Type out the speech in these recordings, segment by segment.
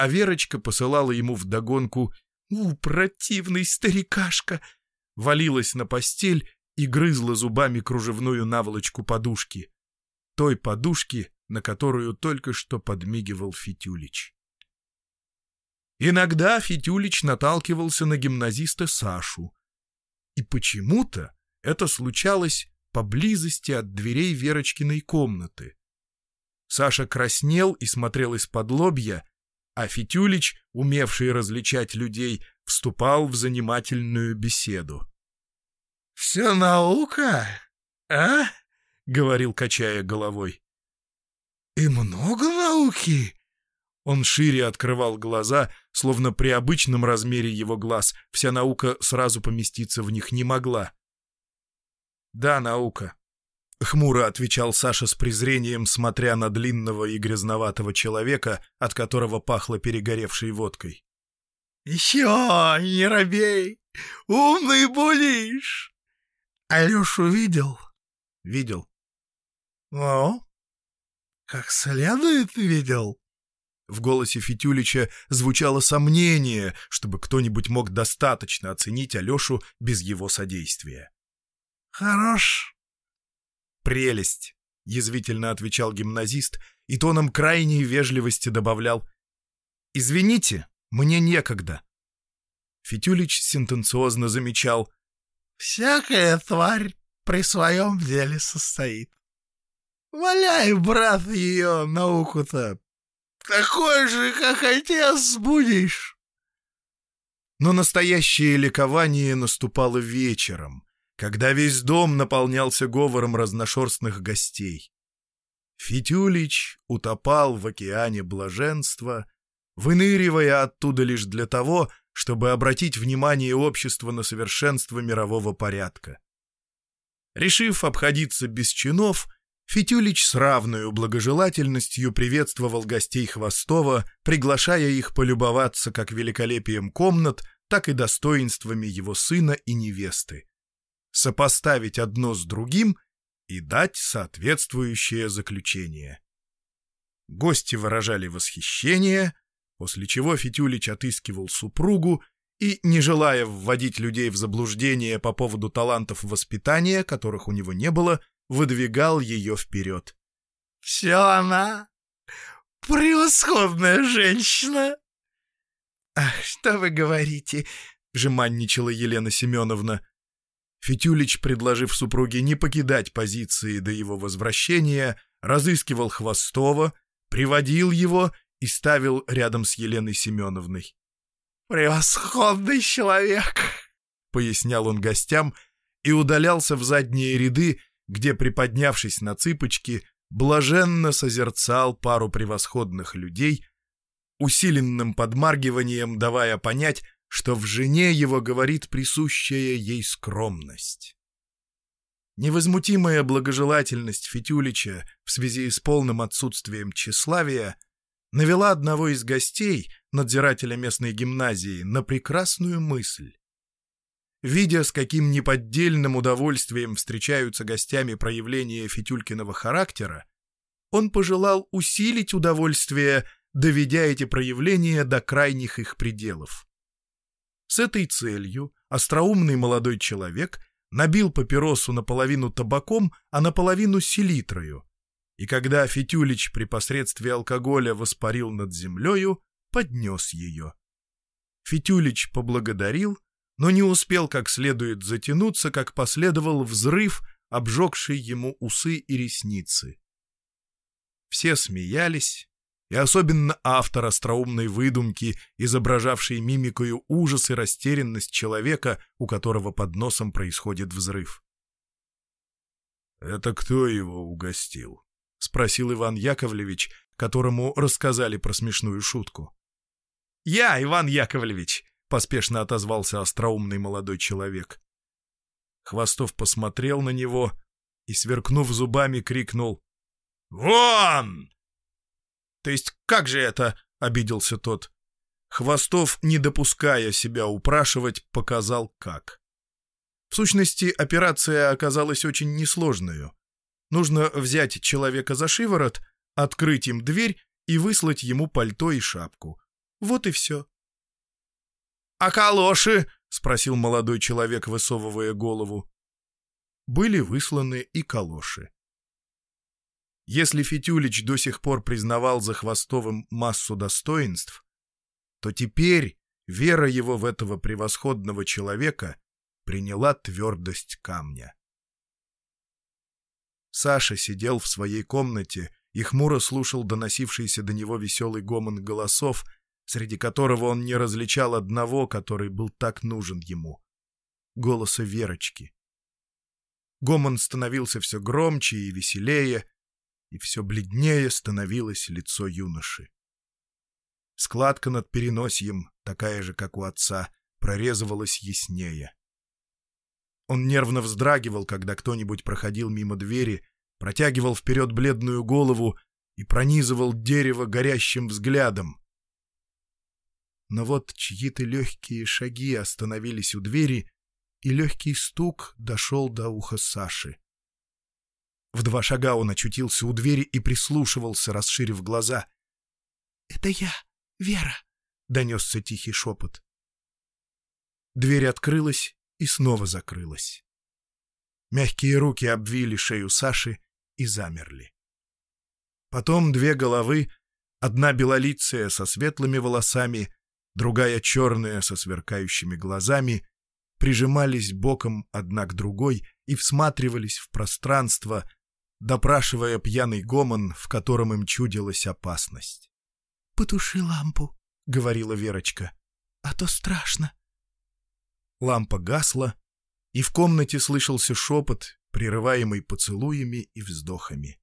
а Верочка посылала ему вдогонку «У, противный старикашка!» валилась на постель и грызла зубами кружевную наволочку подушки. Той подушки, на которую только что подмигивал Фитюлич. Иногда Фитюлич наталкивался на гимназиста Сашу. И почему-то это случалось поблизости от дверей Верочкиной комнаты. Саша краснел и смотрел из-под лобья, а Фитюлич, умевший различать людей, вступал в занимательную беседу. — Все наука, а? — говорил, качая головой. — И много науки? Он шире открывал глаза, словно при обычном размере его глаз вся наука сразу поместиться в них не могла. «Да, наука», — хмуро отвечал Саша с презрением, смотря на длинного и грязноватого человека, от которого пахло перегоревшей водкой. «Еще не робей! Умный булишь! Алешу видел?» «Видел». «Ну, как следует видел?» В голосе Фитюлича звучало сомнение, чтобы кто-нибудь мог достаточно оценить Алешу без его содействия. «Хорош». «Прелесть», — язвительно отвечал гимназист и тоном крайней вежливости добавлял. «Извините, мне некогда». Фитюлич сентенциозно замечал. «Всякая тварь при своем деле состоит. Валяй, брат, ее науку-то такой же, как отец, будешь. Но настоящее ликование наступало вечером, когда весь дом наполнялся говором разношерстных гостей. Фитюлич утопал в океане блаженства, выныривая оттуда лишь для того, чтобы обратить внимание общества на совершенство мирового порядка. Решив обходиться без чинов, Фитюлич с равной благожелательностью приветствовал гостей Хвостова, приглашая их полюбоваться как великолепием комнат, так и достоинствами его сына и невесты, сопоставить одно с другим и дать соответствующее заключение. Гости выражали восхищение, после чего Фитюлич отыскивал супругу и, не желая вводить людей в заблуждение по поводу талантов воспитания, которых у него не было, выдвигал ее вперед. — Все она? Превосходная женщина! — Ах, что вы говорите? — жеманничала Елена Семеновна. Фитюлич, предложив супруге не покидать позиции до его возвращения, разыскивал Хвостова, приводил его и ставил рядом с Еленой Семеновной. «Превосходный человек!» — пояснял он гостям и удалялся в задние ряды, где, приподнявшись на цыпочки, блаженно созерцал пару превосходных людей, усиленным подмаргиванием давая понять, что в жене его говорит присущая ей скромность. Невозмутимая благожелательность Фитюлича в связи с полным отсутствием тщеславия навела одного из гостей, надзирателя местной гимназии, на прекрасную мысль. Видя, с каким неподдельным удовольствием встречаются гостями проявления Фитюлькиного характера, он пожелал усилить удовольствие, доведя эти проявления до крайних их пределов. С этой целью остроумный молодой человек набил папиросу наполовину табаком, а наполовину селитрою, и когда Фитюлич при посредстве алкоголя воспарил над землею, поднес ее. Фитюлич поблагодарил, но не успел как следует затянуться, как последовал взрыв, обжегший ему усы и ресницы. Все смеялись, и особенно автор остроумной выдумки, изображавший мимикою ужас и растерянность человека, у которого под носом происходит взрыв. «Это кто его угостил?» — спросил Иван Яковлевич, которому рассказали про смешную шутку. «Я, Иван Яковлевич!» поспешно отозвался остроумный молодой человек. Хвостов посмотрел на него и, сверкнув зубами, крикнул «Вон!» «То есть как же это?» — обиделся тот. Хвостов, не допуская себя упрашивать, показал как. В сущности, операция оказалась очень несложной. Нужно взять человека за шиворот, открыть им дверь и выслать ему пальто и шапку. Вот и все. «А калоши?» — спросил молодой человек, высовывая голову. Были высланы и калоши. Если Фитюлич до сих пор признавал за Хвостовым массу достоинств, то теперь вера его в этого превосходного человека приняла твердость камня. Саша сидел в своей комнате и хмуро слушал доносившийся до него веселый гомон голосов, среди которого он не различал одного, который был так нужен ему — голоса Верочки. Гомон становился все громче и веселее, и все бледнее становилось лицо юноши. Складка над переносием, такая же, как у отца, прорезывалась яснее. Он нервно вздрагивал, когда кто-нибудь проходил мимо двери, протягивал вперед бледную голову и пронизывал дерево горящим взглядом, но вот чьи-то легкие шаги остановились у двери, и легкий стук дошел до уха Саши. В два шага он очутился у двери и прислушивался, расширив глаза. — Это я, Вера! — донесся тихий шепот. Дверь открылась и снова закрылась. Мягкие руки обвили шею Саши и замерли. Потом две головы, одна белолицая со светлыми волосами, другая черная со сверкающими глазами, прижимались боком одна к другой и всматривались в пространство, допрашивая пьяный гомон, в котором им чудилась опасность. — Потуши лампу, — говорила Верочка, — а то страшно. Лампа гасла, и в комнате слышался шепот, прерываемый поцелуями и вздохами.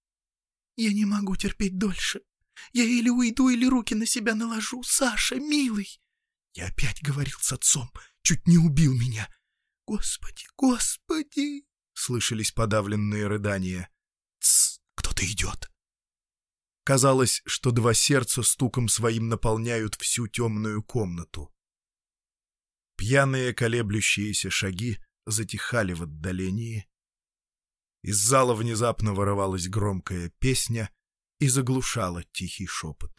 — Я не могу терпеть дольше, я или уйду, или руки на себя наложу. Саша, милый!» Я опять говорил с отцом, чуть не убил меня. «Господи, господи!» — слышались подавленные рыдания. «Тсс, кто-то идет!» Казалось, что два сердца стуком своим наполняют всю темную комнату. Пьяные колеблющиеся шаги затихали в отдалении. Из зала внезапно вырывалась громкая песня, и заглушала тихий шепот.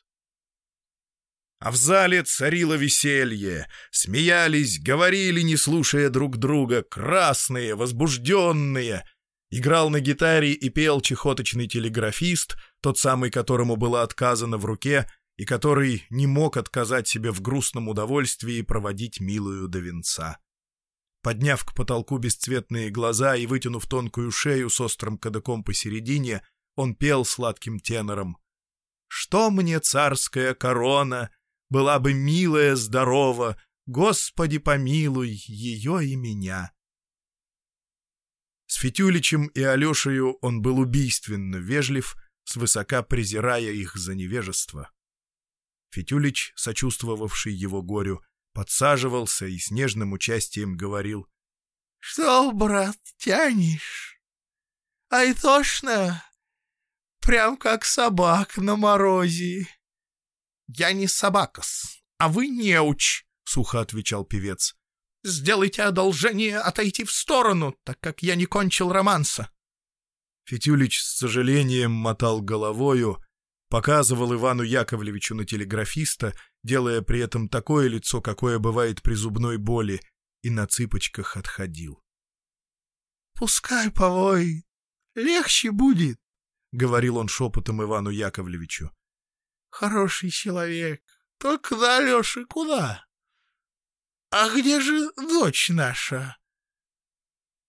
А в зале царило веселье. Смеялись, говорили, не слушая друг друга, красные, возбужденные. Играл на гитаре и пел чехоточный телеграфист, тот самый, которому было отказано в руке, и который не мог отказать себе в грустном удовольствии проводить милую до венца. Подняв к потолку бесцветные глаза и вытянув тонкую шею с острым кадыком посередине, он пел сладким тенором. «Что мне царская корона? Была бы милая, здорова, Господи помилуй ее и меня!» С Фитюличем и Алешею он был убийственно вежлив, свысока презирая их за невежество. Фитюлич, сочувствовавший его горю, подсаживался и с нежным участием говорил. — Что, брат, тянешь? Ай, тошно, прям как собак на морозе. — Я не собакас, а вы неуч, — сухо отвечал певец. — Сделайте одолжение отойти в сторону, так как я не кончил романса. Фитюлич с сожалением мотал головою, показывал Ивану Яковлевичу на телеграфиста, делая при этом такое лицо, какое бывает при зубной боли, и на цыпочках отходил. — Пускай повой, легче будет. — говорил он шепотом Ивану Яковлевичу. — Хороший человек. Только да, Алеша, куда? А где же дочь наша?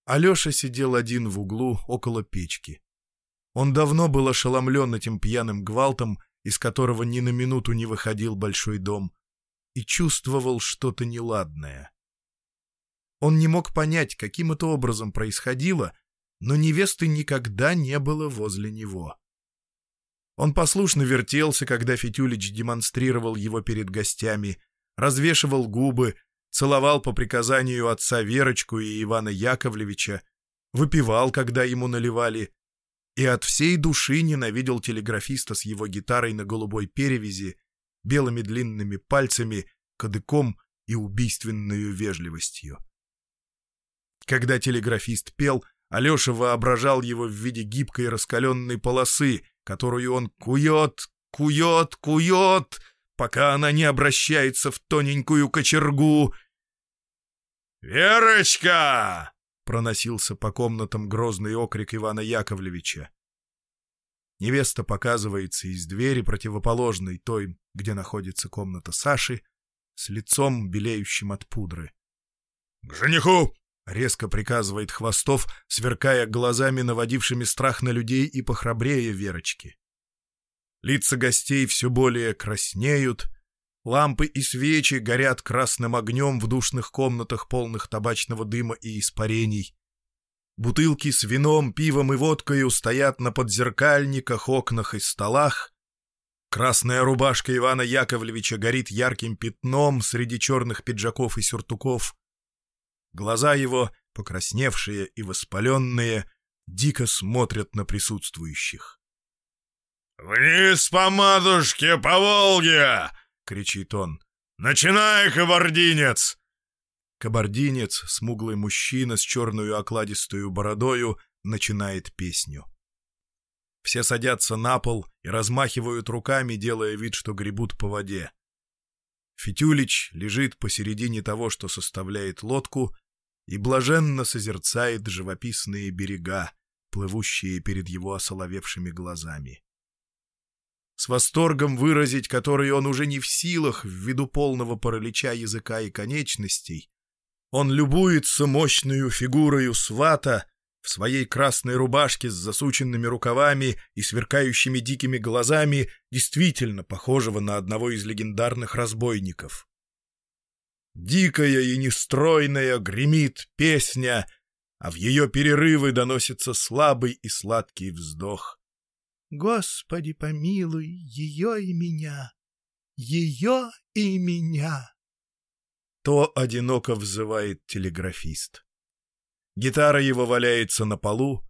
Алеша сидел один в углу около печки. Он давно был ошеломлен этим пьяным гвалтом, из которого ни на минуту не выходил большой дом, и чувствовал что-то неладное. Он не мог понять, каким это образом происходило, но невесты никогда не было возле него. Он послушно вертелся, когда Фитюлич демонстрировал его перед гостями, развешивал губы, целовал по приказанию отца Верочку и Ивана Яковлевича, выпивал, когда ему наливали, и от всей души ненавидел телеграфиста с его гитарой на голубой перевязи, белыми длинными пальцами, кадыком и убийственной вежливостью. Когда телеграфист пел — Алеша воображал его в виде гибкой раскаленной полосы, которую он кует, кует, кует, пока она не обращается в тоненькую кочергу. «Верочка!» — проносился по комнатам грозный окрик Ивана Яковлевича. Невеста показывается из двери, противоположной той, где находится комната Саши, с лицом, белеющим от пудры. «К жениху!» — резко приказывает Хвостов, сверкая глазами, наводившими страх на людей и похрабрее Верочки. Лица гостей все более краснеют, лампы и свечи горят красным огнем в душных комнатах, полных табачного дыма и испарений. Бутылки с вином, пивом и водкой стоят на подзеркальниках, окнах и столах. Красная рубашка Ивана Яковлевича горит ярким пятном среди черных пиджаков и сюртуков. Глаза его, покрасневшие и воспаленные, дико смотрят на присутствующих. «Вниз по матушке, по Волге!» — кричит он. «Начинай, кабардинец!» Кабардинец, смуглый мужчина с черную окладистую бородою, начинает песню. Все садятся на пол и размахивают руками, делая вид, что гребут по воде. Фитюлич лежит посередине того, что составляет лодку, и блаженно созерцает живописные берега, плывущие перед его осоловевшими глазами. С восторгом выразить, который он уже не в силах ввиду полного паралича языка и конечностей, он любуется мощную фигурою свата в своей красной рубашке с засученными рукавами и сверкающими дикими глазами, действительно похожего на одного из легендарных разбойников. Дикая и нестройная гремит песня, а в ее перерывы доносится слабый и сладкий вздох. «Господи, помилуй ее и меня, ее и меня!» то одиноко взывает телеграфист. Гитара его валяется на полу,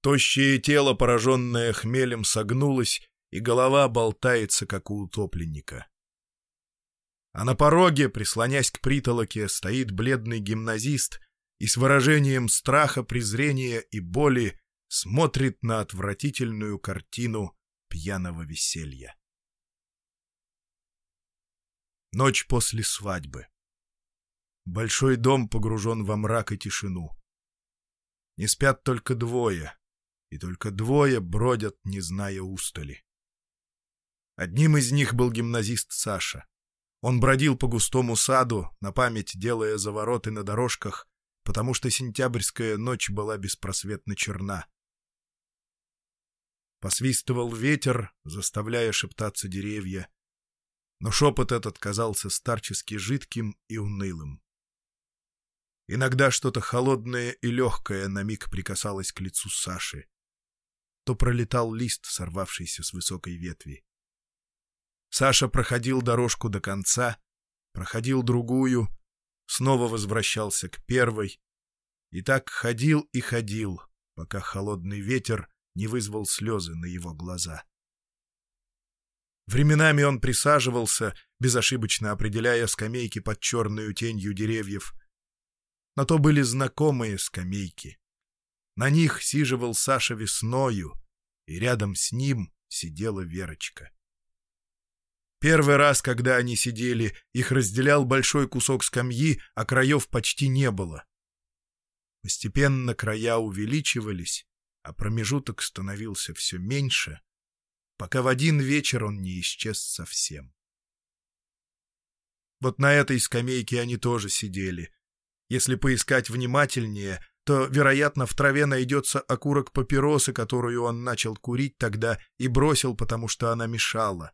тощее тело, пораженное хмелем, согнулось, и голова болтается, как у утопленника. А на пороге, прислонясь к притолоке, стоит бледный гимназист и с выражением страха, презрения и боли смотрит на отвратительную картину пьяного веселья. Ночь после свадьбы. Большой дом погружен во мрак и тишину. Не спят только двое, и только двое бродят, не зная устали. Одним из них был гимназист Саша. Он бродил по густому саду, на память делая завороты на дорожках, потому что сентябрьская ночь была беспросветно черна. Посвистывал ветер, заставляя шептаться деревья, но шепот этот казался старчески жидким и унылым. Иногда что-то холодное и легкое на миг прикасалось к лицу Саши. То пролетал лист, сорвавшийся с высокой ветви. Саша проходил дорожку до конца, проходил другую, снова возвращался к первой, и так ходил и ходил, пока холодный ветер не вызвал слезы на его глаза. Временами он присаживался, безошибочно определяя скамейки под черную тенью деревьев, но то были знакомые скамейки. На них сиживал Саша весною, и рядом с ним сидела Верочка. Первый раз, когда они сидели, их разделял большой кусок скамьи, а краев почти не было. Постепенно края увеличивались, а промежуток становился все меньше, пока в один вечер он не исчез совсем. Вот на этой скамейке они тоже сидели, если поискать внимательнее, то, вероятно, в траве найдется окурок папиросы, которую он начал курить тогда и бросил, потому что она мешала.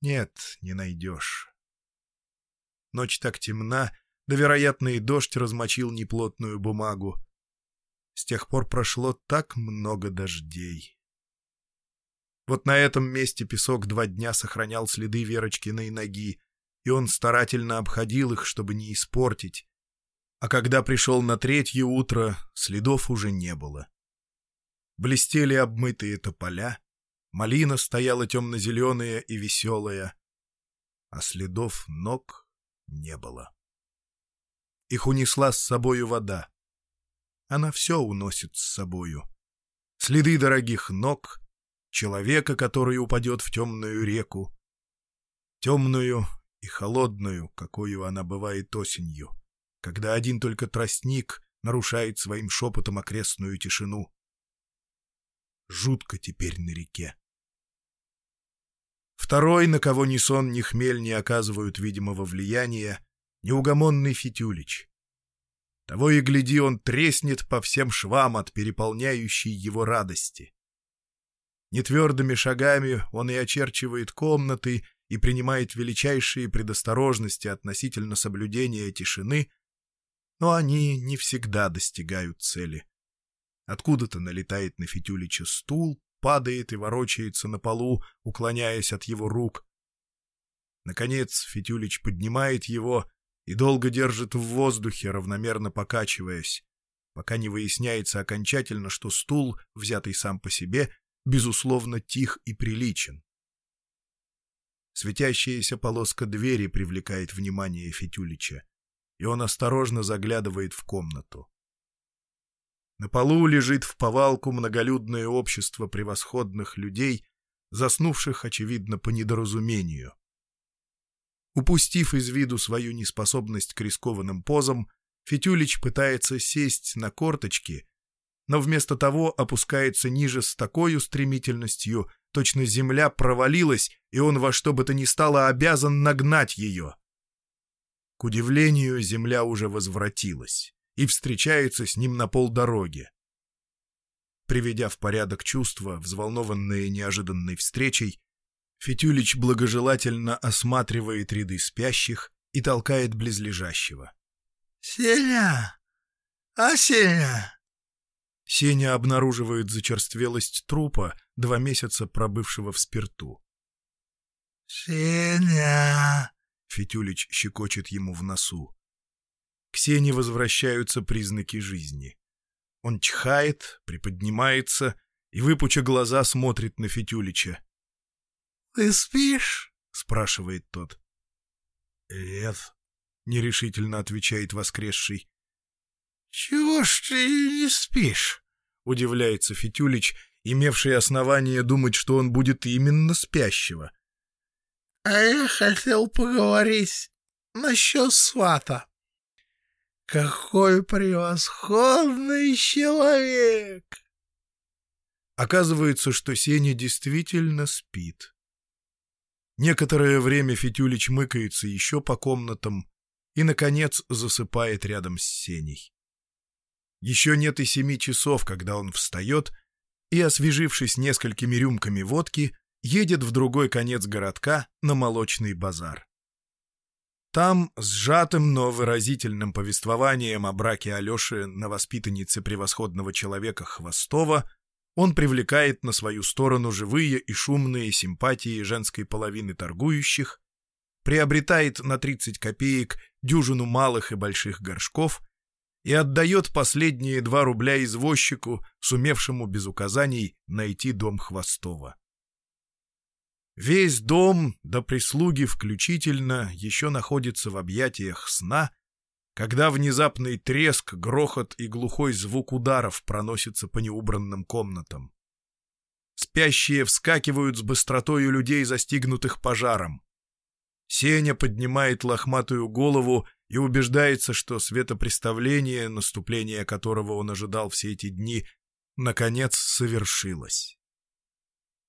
Нет, не найдешь. Ночь так темна, да, вероятно, и дождь размочил неплотную бумагу. С тех пор прошло так много дождей. Вот на этом месте песок два дня сохранял следы Верочкиной ноги, и он старательно обходил их, чтобы не испортить. А когда пришел на третье утро, следов уже не было. Блестели обмытые тополя, малина стояла темно-зеленая и веселая, а следов ног не было. Их унесла с собою вода. Она все уносит с собою. Следы дорогих ног, человека, который упадет в темную реку, темную и холодную, какую она бывает осенью, когда один только тростник нарушает своим шепотом окрестную тишину. Жутко теперь на реке. Второй, на кого ни сон, ни хмель не оказывают видимого влияния, неугомонный Фитюлич. Того и гляди, он треснет по всем швам от переполняющей его радости. Нетвердыми шагами он и очерчивает комнаты и принимает величайшие предосторожности относительно соблюдения тишины, но они не всегда достигают цели. Откуда-то налетает на Фитюлича стул, падает и ворочается на полу, уклоняясь от его рук. Наконец Фитюлич поднимает его и долго держит в воздухе, равномерно покачиваясь, пока не выясняется окончательно, что стул, взятый сам по себе, безусловно, тих и приличен. Светящаяся полоска двери привлекает внимание Фитюлича, и он осторожно заглядывает в комнату. На полу лежит в повалку многолюдное общество превосходных людей, заснувших, очевидно, по недоразумению. Упустив из виду свою неспособность к рискованным позам, Фитюлич пытается сесть на корточки, но вместо того опускается ниже с такой стремительностью, точно земля провалилась, и он во что бы то ни стало обязан нагнать ее. К удивлению, земля уже возвратилась и встречается с ним на полдороге. Приведя в порядок чувства, взволнованные неожиданной встречей, Фитюлич благожелательно осматривает ряды спящих и толкает близлежащего. «Сеня! А Сеня!» Сеня обнаруживает зачерствелость трупа, два месяца пробывшего в спирту. «Сеня!» — Фитюлич щекочет ему в носу. Ксении возвращаются признаки жизни. Он чхает, приподнимается и, выпуча глаза, смотрит на Фитюлича. — Ты спишь? — спрашивает тот. — Нет, — нерешительно отвечает воскресший. — Чего ж ты не спишь? — удивляется Фитюлич, имевший основание думать, что он будет именно спящего. — А я хотел поговорить насчет свата. Какой превосходный человек! Оказывается, что Сеня действительно спит. Некоторое время Фитюлич мыкается еще по комнатам и, наконец, засыпает рядом с Сеней. Еще нет и семи часов, когда он встает и, освежившись несколькими рюмками водки, едет в другой конец городка на молочный базар. Там, сжатым, но выразительным повествованием о браке Алеши на воспитаннице превосходного человека Хвостова, он привлекает на свою сторону живые и шумные симпатии женской половины торгующих, приобретает на 30 копеек дюжину малых и больших горшков и отдает последние два рубля извозчику, сумевшему без указаний найти дом Хвостова. Весь дом, до прислуги включительно, еще находится в объятиях сна, когда внезапный треск, грохот и глухой звук ударов проносятся по неубранным комнатам. Спящие вскакивают с быстротою людей, застигнутых пожаром. Сеня поднимает лохматую голову и убеждается, что светопреставление, наступление которого он ожидал все эти дни, наконец совершилось.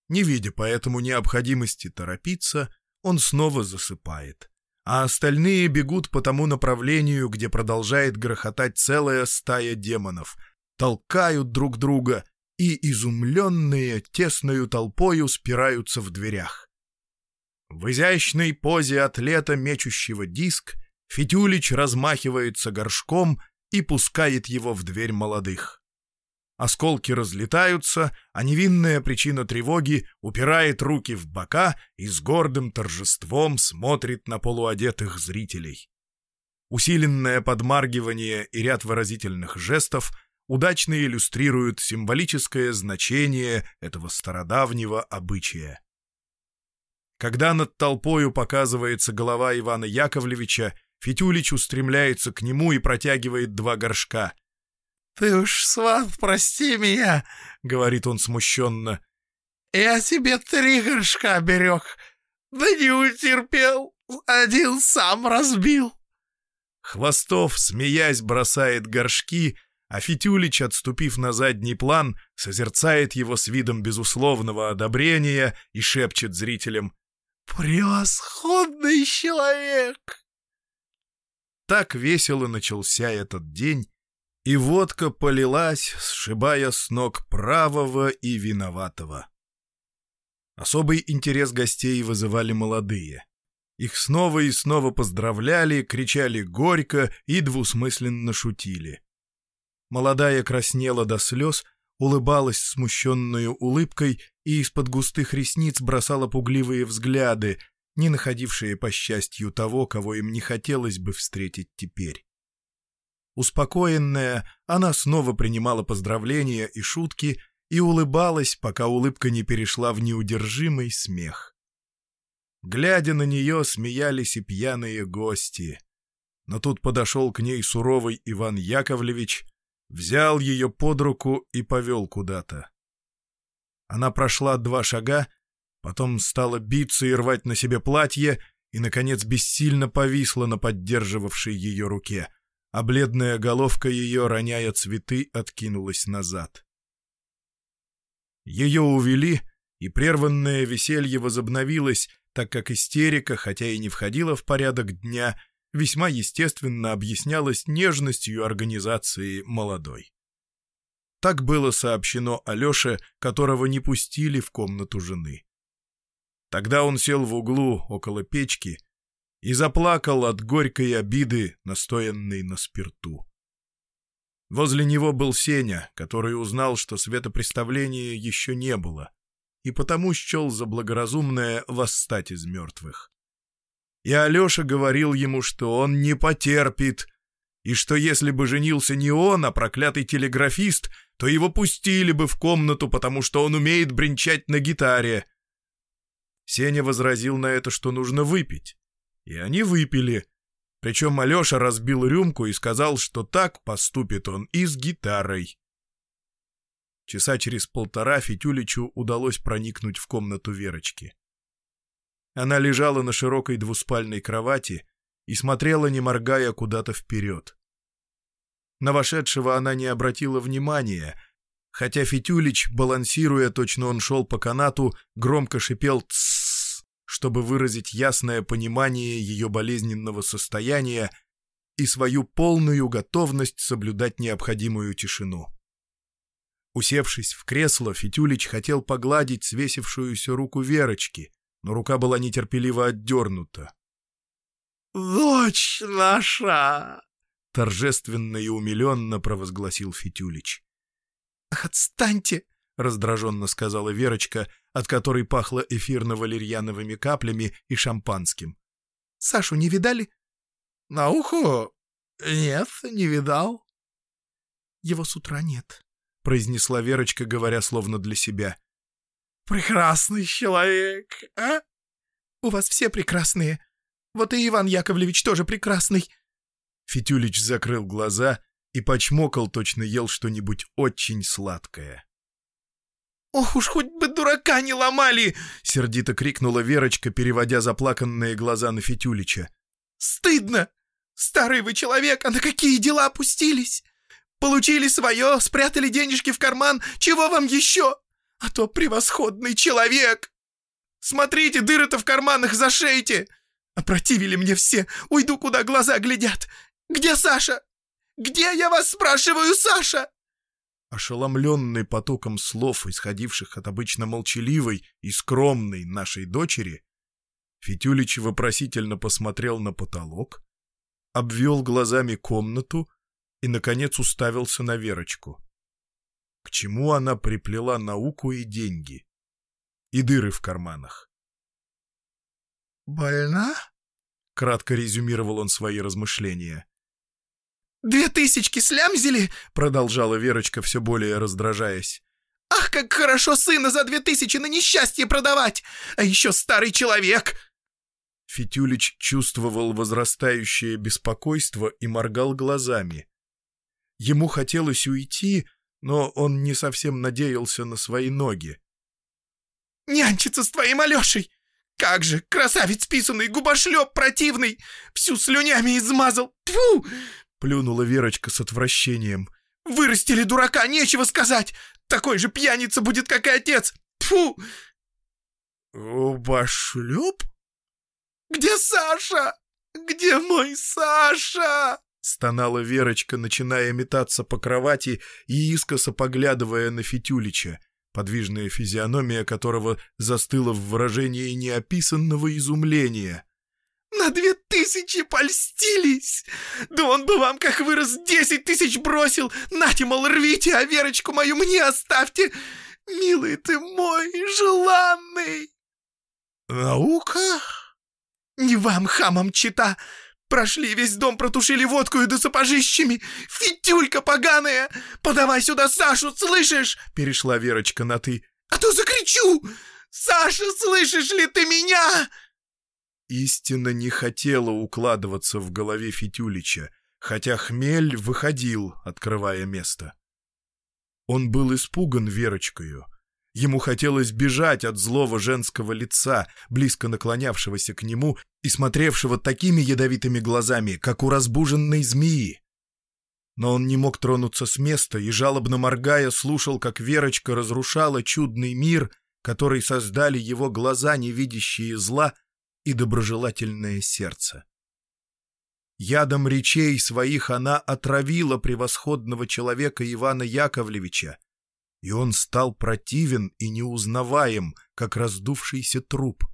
Не видя поэтому необходимости торопиться, он снова засыпает. А остальные бегут по тому направлению, где продолжает грохотать целая стая демонов, толкают друг друга и, изумленные, тесною толпою спираются в дверях. В изящной позе атлета, мечущего диск, Фитюлич размахивается горшком и пускает его в дверь молодых. Осколки разлетаются, а невинная причина тревоги упирает руки в бока и с гордым торжеством смотрит на полуодетых зрителей. Усиленное подмаргивание и ряд выразительных жестов удачно иллюстрируют символическое значение этого стародавнего обычая. Когда над толпою показывается голова Ивана Яковлевича, Фитюлич устремляется к нему и протягивает два горшка — «Ты уж, сват, прости меня», — говорит он смущенно. «Я тебе три горшка берег, Да не утерпел, один сам разбил. Хвостов, смеясь, бросает горшки, а Фитюлич, отступив на задний план, созерцает его с видом безусловного одобрения и шепчет зрителям «Превосходный человек!» Так весело начался этот день, и водка полилась, сшибая с ног правого и виноватого. Особый интерес гостей вызывали молодые. Их снова и снова поздравляли, кричали горько и двусмысленно шутили. Молодая краснела до слез, улыбалась смущенную улыбкой и из-под густых ресниц бросала пугливые взгляды, не находившие, по счастью, того, кого им не хотелось бы встретить теперь. Успокоенная, она снова принимала поздравления и шутки и улыбалась, пока улыбка не перешла в неудержимый смех. Глядя на нее, смеялись и пьяные гости. Но тут подошел к ней суровый Иван Яковлевич, взял ее под руку и повел куда-то. Она прошла два шага, потом стала биться и рвать на себе платье, и, наконец, бессильно повисла на поддерживавшей ее руке, а бледная головка ее, роняя цветы, откинулась назад. Ее увели, и прерванное веселье возобновилось, так как истерика, хотя и не входила в порядок дня, весьма естественно объяснялась нежностью организации молодой. Так было сообщено Алёше, которого не пустили в комнату жены. Тогда он сел в углу около печки и заплакал от горькой обиды, настоянной на спирту. Возле него был Сеня, который узнал, что светопреставления еще не было, и потому счел за благоразумное восстать из мертвых. И Алеша говорил ему, что он не потерпит, и что если бы женился не он, а проклятый телеграфист, то его пустили бы в комнату, потому что он умеет бренчать на гитаре. Сеня возразил на это, что нужно выпить. И они выпили. Причем Алеша разбил рюмку и сказал, что так поступит он и с гитарой. Часа через полтора Фитюличу удалось проникнуть в комнату Верочки. Она лежала на широкой двуспальной кровати и смотрела, не моргая, куда-то вперед. На вошедшего она не обратила внимания, хотя Фитюлич, балансируя, точно он шел по канату, громко шипел «тссс», чтобы выразить ясное понимание ее болезненного состояния и свою полную готовность соблюдать необходимую тишину. Усевшись в кресло, Фитюлич хотел погладить свесившуюся руку Верочки, но рука была нетерпеливо отдернута. «Дочь наша!» — торжественно и умиленно провозгласил Фитюлич. «Отстаньте!» — раздраженно сказала Верочка, от которой пахло эфирно-валерьяновыми каплями и шампанским. «Сашу не видали?» «На ухо? Нет, не видал». «Его с утра нет», — произнесла Верочка, говоря словно для себя. «Прекрасный человек, а?» «У вас все прекрасные. Вот и Иван Яковлевич тоже прекрасный». Фитюлич закрыл глаза и почмокал, точно ел что-нибудь очень сладкое. «Ох уж хоть бы дурака не ломали!» — сердито крикнула Верочка, переводя заплаканные глаза на Фитюлича. «Стыдно! Старый вы человек, а на какие дела опустились? Получили свое, спрятали денежки в карман. Чего вам еще? А то превосходный человек! Смотрите, дыры-то в карманах зашейте! Опротивили мне все. Уйду, куда глаза глядят. Где Саша? Где, я вас спрашиваю, Саша?» Ошеломленный потоком слов, исходивших от обычно молчаливой и скромной нашей дочери, Фитюлич вопросительно посмотрел на потолок, обвел глазами комнату и, наконец, уставился на Верочку. К чему она приплела науку и деньги? И дыры в карманах. «Больна?» — кратко резюмировал он свои размышления. «Две тысячки слямзили?» — продолжала Верочка, все более раздражаясь. «Ах, как хорошо сына за две тысячи на несчастье продавать! А еще старый человек!» Фитюлич чувствовал возрастающее беспокойство и моргал глазами. Ему хотелось уйти, но он не совсем надеялся на свои ноги. «Нянчиться с твоим Алешей! Как же, красавец писанный, губошлеп противный! Всю слюнями измазал! Тьфу!» Плюнула Верочка с отвращением. «Вырастили дурака, нечего сказать! Такой же пьяница будет, как и отец! Тьфу!» «Губошлеп? Где Саша? Где мой Саша?» Стонала Верочка, начиная метаться по кровати и искоса поглядывая на Фитюлича, подвижная физиономия которого застыла в выражении неописанного изумления. «На две тысячи польстились! Да он бы вам, как вырос, десять тысяч бросил! Нате, мол, рвите, а Верочку мою мне оставьте! Милый ты мой, желанный!» «Наука?» «Не вам, хамам, чита! Прошли весь дом, протушили водку и да сапожищами! Фитюлька поганая! Подавай сюда Сашу, слышишь?» Перешла Верочка на «ты». «А то закричу! Саша, слышишь ли ты меня?» Истина не хотела укладываться в голове Фитюлича, хотя хмель выходил, открывая место. Он был испуган Верочкою — Ему хотелось бежать от злого женского лица, близко наклонявшегося к нему и смотревшего такими ядовитыми глазами, как у разбуженной змеи. Но он не мог тронуться с места и, жалобно моргая, слушал, как Верочка разрушала чудный мир, который создали его глаза, не видящие зла, и доброжелательное сердце. Ядом речей своих она отравила превосходного человека Ивана Яковлевича, и он стал противен и неузнаваем, как раздувшийся труп.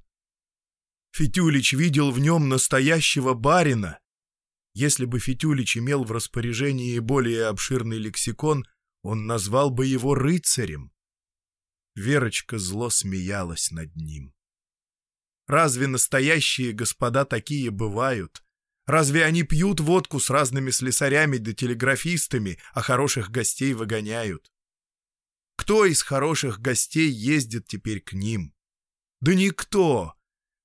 Фитюлич видел в нем настоящего барина. Если бы Фитюлич имел в распоряжении более обширный лексикон, он назвал бы его рыцарем. Верочка зло смеялась над ним. Разве настоящие господа такие бывают? Разве они пьют водку с разными слесарями да телеграфистами, а хороших гостей выгоняют? Кто из хороших гостей ездит теперь к ним? Да никто!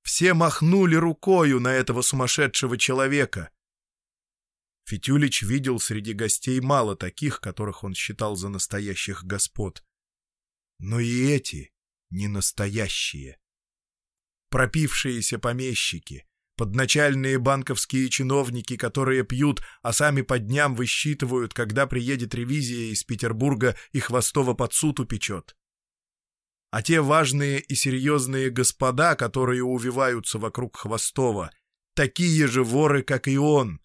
Все махнули рукою на этого сумасшедшего человека. Фитюлич видел среди гостей мало таких, которых он считал за настоящих господ. Но и эти не настоящие. Пропившиеся помещики, подначальные банковские чиновники, которые пьют, а сами по дням высчитывают, когда приедет ревизия из Петербурга и Хвостова под суд упечет. А те важные и серьезные господа, которые увиваются вокруг Хвостова, такие же воры, как и он,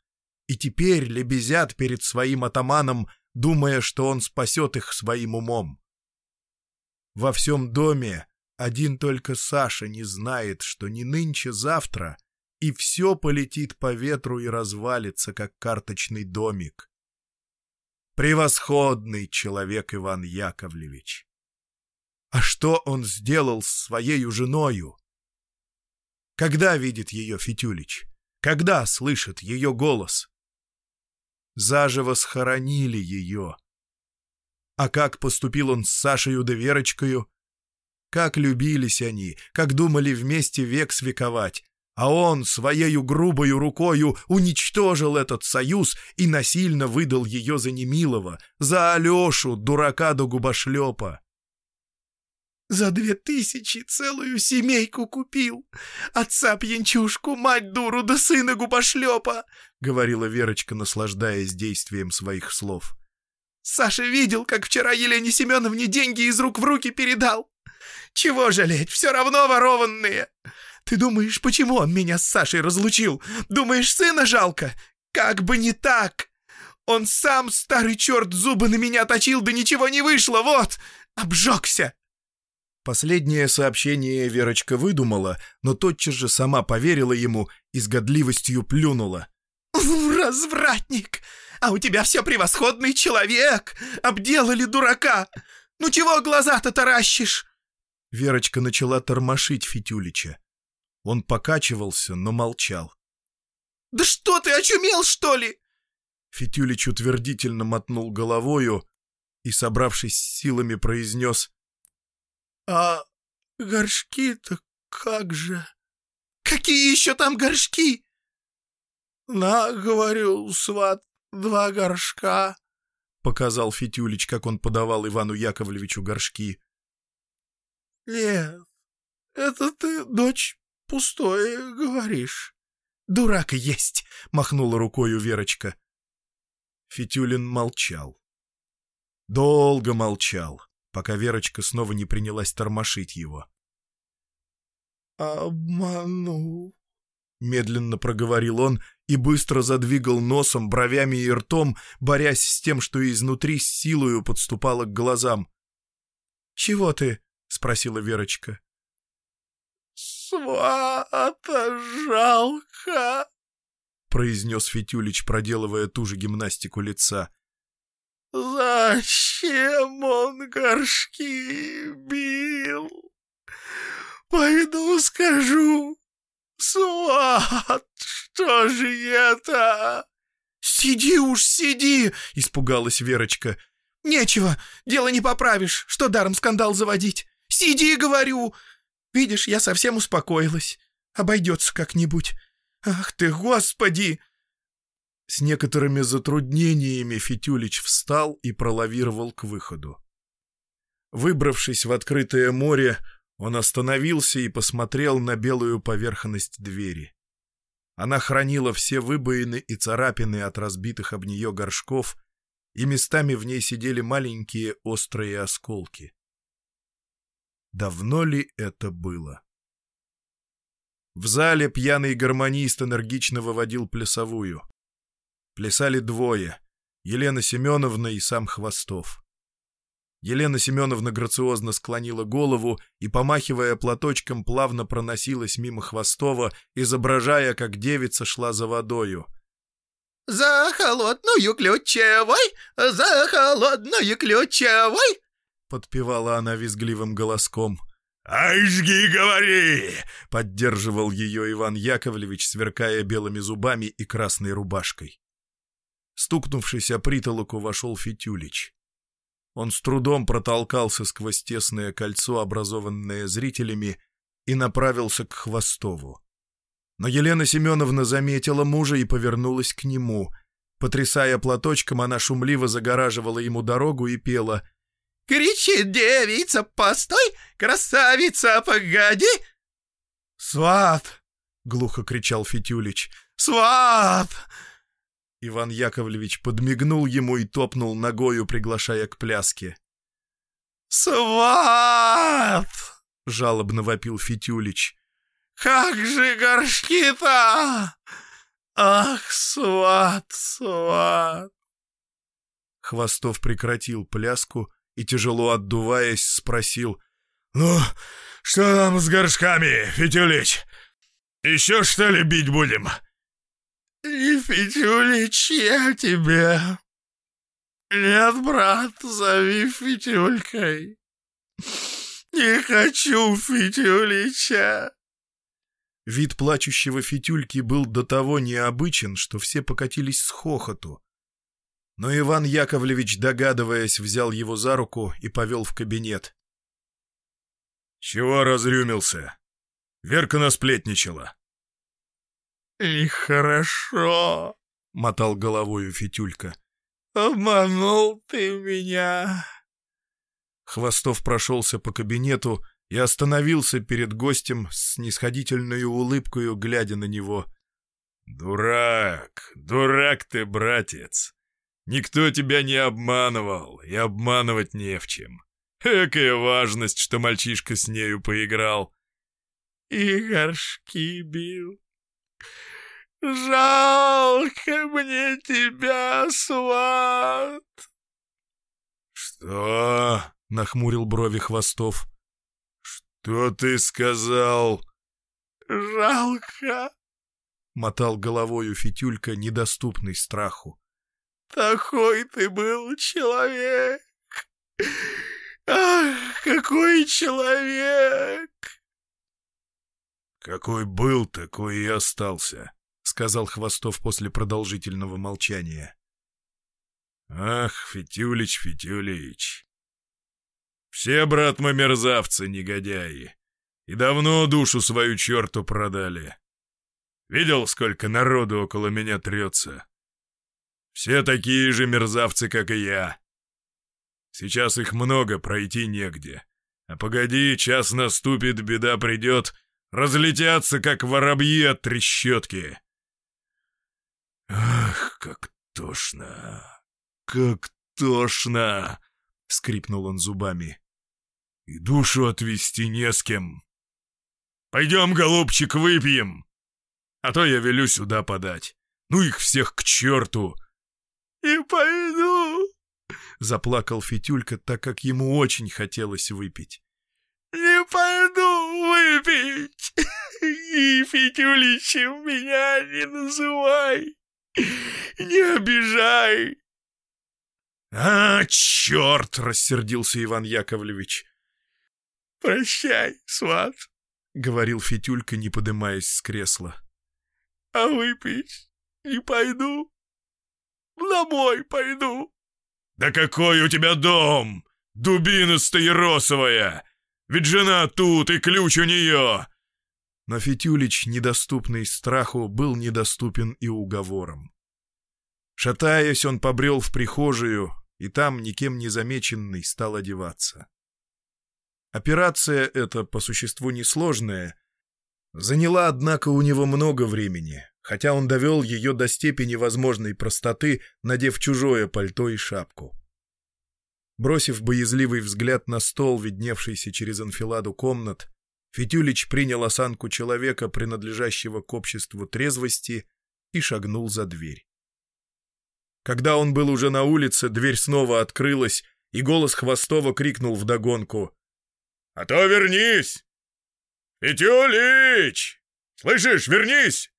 и теперь лебезят перед своим атаманом, думая, что он спасет их своим умом. Во всем доме один только Саша не знает, что не нынче-завтра — и все полетит по ветру и развалится, как карточный домик. Превосходный человек Иван Яковлевич! А что он сделал с своей женою? Когда видит ее Фитюлич? Когда слышит ее голос? Заживо схоронили ее. А как поступил он с Сашею да Верочкою? Как любились они, как думали вместе век свековать, а он своею грубою рукою уничтожил этот союз и насильно выдал ее за немилого, за Алешу, дурака до губошлепа. «За две тысячи целую семейку купил. Отца пьянчушку, мать дуру да сына губошлепа!» — говорила Верочка, наслаждаясь действием своих слов. «Саша видел, как вчера Елене Семеновне деньги из рук в руки передал. Чего жалеть, все равно ворованные!» Ты думаешь, почему он меня с Сашей разлучил? Думаешь, сына жалко? Как бы не так! Он сам, старый черт, зубы на меня точил, да ничего не вышло, вот! Обжегся!» Последнее сообщение Верочка выдумала, но тотчас же сама поверила ему и с годливостью плюнула. «Развратник! А у тебя все превосходный человек! Обделали дурака! Ну чего глаза-то таращишь?» Верочка начала тормошить Фитюлича. Он покачивался, но молчал. «Да что ты, очумел, что ли?» Фитюлич утвердительно мотнул головою и, собравшись с силами, произнес. «А горшки-то как же?» «Какие еще там горшки?» «На, говорю, сват, два горшка», — показал Фитюлич, как он подавал Ивану Яковлевичу горшки. «Нет, это ты, дочь, пустое говоришь. Дурак есть, махнула рукою Верочка. Фитюлин молчал. Долго молчал, пока Верочка снова не принялась тормошить его. «Обманул», — медленно проговорил он и быстро задвигал носом, бровями и ртом, борясь с тем, что изнутри с силою подступало к глазам. «Чего ты?» — спросила Верочка. «Свата жалко», — произнес Фитюлич, проделывая ту же гимнастику лица. «Зачем он горшки бил? Пойду скажу. Сват, что же это?» «Сиди уж, сиди!» — испугалась Верочка. «Нечего, дело не поправишь, что даром скандал заводить. Сиди, говорю! Видишь, я совсем успокоилась. Обойдется как-нибудь. Ах ты, господи!» С некоторыми затруднениями Фитюлич встал и пролавировал к выходу. Выбравшись в открытое море, он остановился и посмотрел на белую поверхность двери. Она хранила все выбоины и царапины от разбитых об нее горшков, и местами в ней сидели маленькие острые осколки. Давно ли это было? В зале пьяный гармонист энергично выводил плясовую. Плясали двое — Елена Семеновна и сам Хвостов. Елена Семеновна грациозно склонила голову и, помахивая платочком, плавно проносилась мимо Хвостова, изображая, как девица шла за водою. «За холодную ключевой! За холодную ключевой!» — подпевала она визгливым голоском. «Ай, жги, говори!» — поддерживал ее Иван Яковлевич, сверкая белыми зубами и красной рубашкой. Стукнувшись о притолоку, вошел Фитюлич. Он с трудом протолкался сквозь тесное кольцо, образованное зрителями, и направился к Хвостову. Но Елена Семеновна заметила мужа и повернулась к нему. Потрясая платочком, она шумливо загораживала ему дорогу и пела «Кричит девица, постой! Красавица, погоди!» «Сват!» — глухо кричал Фитюлич. «Сват!» Иван Яковлевич подмигнул ему и топнул ногою, приглашая к пляске. «Сват!» — жалобно вопил Фитюлич. «Как же горшки-то! Ах, сват, сват!» Хвостов прекратил пляску и, тяжело отдуваясь, спросил. «Ну, что там с горшками, Фитюлич? Еще что ли бить будем?» «Не Фитюлич, я тебя. Нет, брат, зови Фитюлькой. Не хочу Фитюлича». Вид плачущего Фитюльки был до того необычен, что все покатились с хохоту. Но Иван Яковлевич, догадываясь, взял его за руку и повел в кабинет. «Чего разрюмился? Верка насплетничала». «Нехорошо», — мотал головою Фитюлька. «Обманул ты меня». Хвостов прошелся по кабинету и остановился перед гостем с снисходительной улыбкою, глядя на него. «Дурак, дурак ты, братец! Никто тебя не обманывал, и обманывать не в чем. Экая важность, что мальчишка с нею поиграл!» «И горшки бил. Жалко мне тебя, сват!» «Что?» — нахмурил брови Хвостов. «Что ты сказал?» «Жалко», — мотал головою Фитюлька, недоступный страху. «Такой ты был человек! Ах, какой человек!» «Какой был, такой и остался», — сказал Хвостов после продолжительного молчания. «Ах, Фитюлич, Фитюлич, все, брат, мы мерзавцы, негодяи, и давно душу свою черту продали. Видел, сколько народу около меня трется? Все такие же мерзавцы, как и я. Сейчас их много, пройти негде. А погоди, час наступит, беда придет, Разлетятся, как воробьи от трещотки. Ах, как тошно! Как тошно!» — скрипнул он зубами. «И душу отвести не с кем. Пойдем, голубчик, выпьем, а то я велю сюда подать. Ну их всех к черту!» «Не пойду!» — заплакал Фитюлька, так как ему очень хотелось выпить. «Не пойду выпить! И Фитюличем меня не называй! Не обижай!» «А, черт!» — рассердился Иван Яковлевич. «Прощай, сват!» — говорил Фитюлька, не подымаясь с кресла. «А выпить не пойду. Домой пойду». «Да какой у тебя дом? Дубина стаиросовая! Ведь жена тут и ключ у нее!» Но Фитюлич, недоступный страху, был недоступен и уговором. Шатаясь, он побрел в прихожую, и там, никем не замеченный, стал одеваться. Операция эта, по существу несложная, заняла, однако, у него много времени, хотя он довел ее до степени возможной простоты, надев чужое пальто и шапку. Бросив боязливый взгляд на стол, видневшийся через анфиладу комнат, Фитюлич принял осанку человека, принадлежащего к обществу трезвости, и шагнул за дверь. Когда он был уже на улице, дверь снова открылась, и голос Хвостова крикнул вдогонку. — А то вернись! Петюлич! Слышишь, вернись!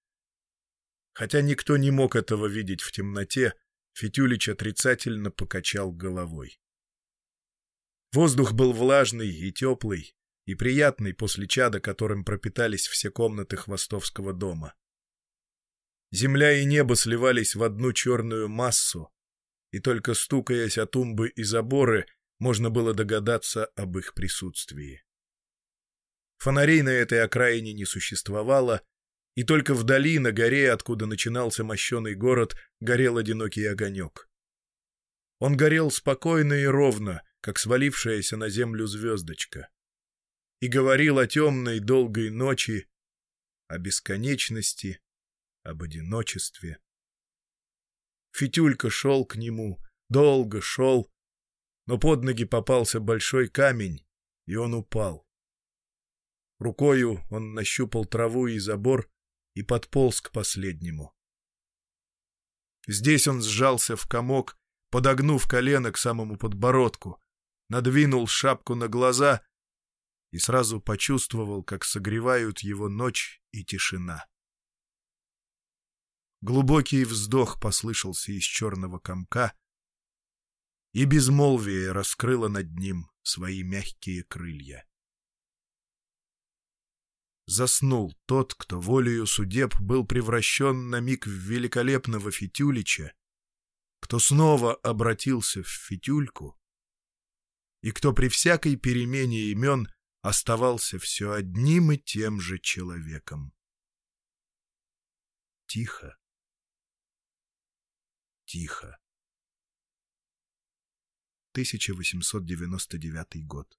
Хотя никто не мог этого видеть в темноте, Фитюлич отрицательно покачал головой. Воздух был влажный и теплый, и приятный после чада, которым пропитались все комнаты Хвостовского дома. Земля и небо сливались в одну черную массу, и только стукаясь о тумбы и заборы, можно было догадаться об их присутствии. Фонарей на этой окраине не существовало, и только вдали, на горе, откуда начинался мощеный город, горел одинокий огонек. Он горел спокойно и ровно, как свалившаяся на землю звездочка, и говорил о темной долгой ночи, о бесконечности, об одиночестве. Фитюлька шел к нему, долго шел, но под ноги попался большой камень, и он упал. Рукою он нащупал траву и забор и подполз к последнему. Здесь он сжался в комок, подогнув колено к самому подбородку, надвинул шапку на глаза и сразу почувствовал, как согревают его ночь и тишина. Глубокий вздох послышался из черного комка, и безмолвие раскрыло над ним свои мягкие крылья. Заснул тот, кто волею судеб был превращен на миг в великолепного Фитюлича, кто снова обратился в Фитюльку, и кто при всякой перемене имен оставался все одним и тем же человеком. Тихо тихо. 1899 год.